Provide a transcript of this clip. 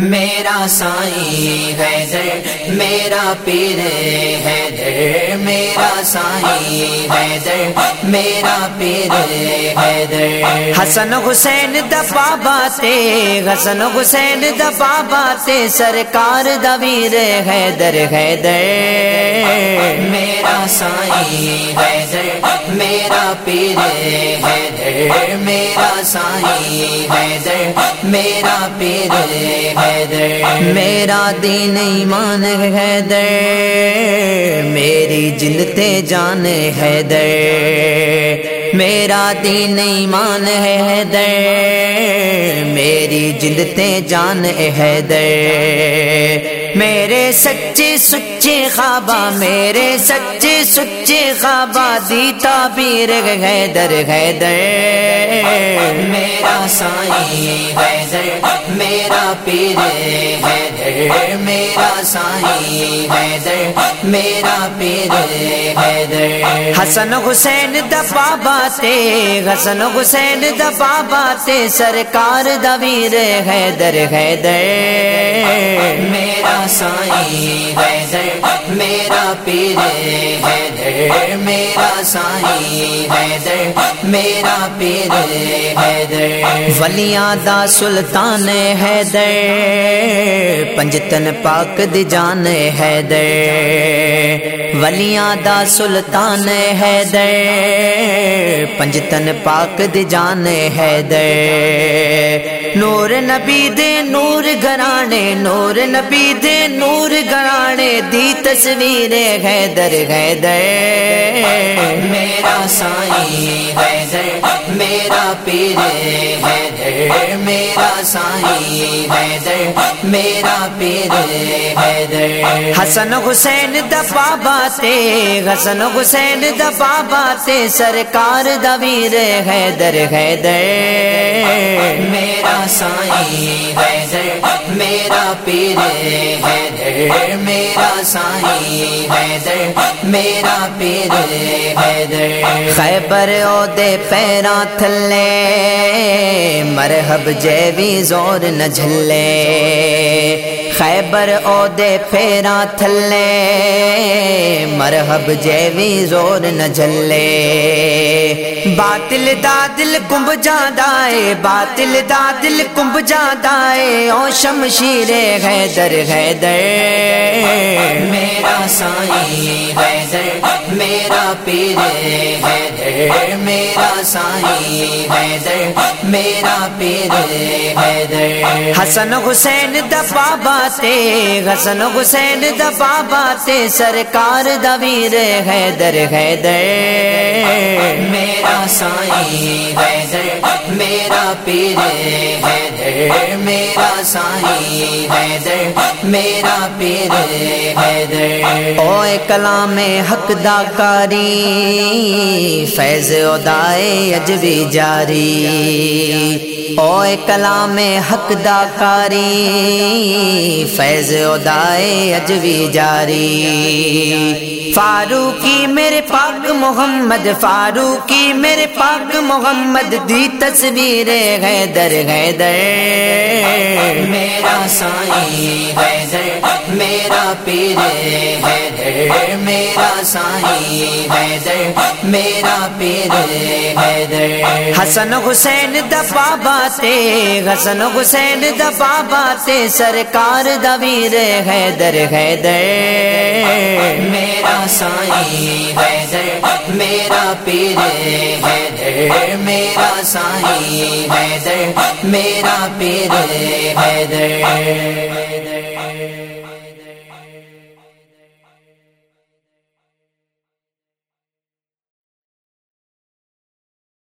میرا سائی حیدر، میرا پیر حیدر، میرا سائی حیدر، میرا پیر حیدر۔ حسن حسین دبا باتے حسن حسین دبا باتے سرکار دویر حیدر حیدر۔ میرا سائی حیدر، میرا پیر حیدر، میرا سائی حیدر، میرا پیر حیدر۔ میرا دین ایمان ہے در میری جلتے جان ہے در میرا دین ایمان ہے در میری جلتے جان ہے در میرے سچے سچے خوابہ میرے سچے سچے خوابہ دی تعبیر ہے در ہے در میرا سائی ہے در میرا پیر ہے در میرا سائی ہے در میرا پیر ہے در حسن حسین دبا باتے حسن حسین دبا باتے سرکار دویر ہے در ہے در میرا سائی حیدر، میرا پیر حیدر، میرا سائی حیدر، میرا پیر حیدر۔ ولیاں دا سلطان حیدر، پنجتن پاک دی جان حیدر۔ ولیاں دا سلطان حیدر پنجتن پاک دی جان حیدر نور نبی دے نور گرانے نور نبی دے نور گرانے دی تصویر حیدر حیدر میرا سائی حیدر میرا پیر حیدر میرا سائی حیدر میرا پیر حیدر۔ حسن حسین دبا باتے حسن حسین دبا باتے سرکار دویر حیدر حیدر۔ میرا سائی حیدر میرا پیر حیدر، میرا سائی حیدر، میرا پیر حیدر۔ خیبر او دے پیرا تھلے، مرحب جیوی زور نہ جھلے۔ خیبر او دے پیرا تھلے، مرحب جیوی زور نہ جھلے۔ باطل دا دل کمب جاندائے باطل دا دل کمب جاندائے او شمشیر حیدر حیدر۔ میرا سائی حیدر، میرا پیر حیدر۔ میرا سائی حیدر، میرا پیر حیدر۔ حسن حسین دبا باتے حسن حسین دبا باتے سرکار دویر حیدر حیدر۔ میرا سائی حیدر میرا پیر حیدر، میرا سائی حیدر، میرا پیر حیدر۔ او کلام حق دا کاری فیض ادائے اجبی جاری۔ او کلام حق دا کاری فیض ادائے اجبی جاری۔ فاروقی میرے پاک محمد، فاروقی میرے پاک محمد، دی تصویر غیدر غیدر۔ میرا سائی غیدر۔ پیر حیدر، میرا سائی حیدر، میرا پیر حیدر۔ حسن حسین دبا باتے حسن حسین دبا باتے سرکار دویر حیدر حیدر۔ میرا سائی حیدر، میرا پیر حیدر، میرا سائی حیدر، میرا پیر حیدر۔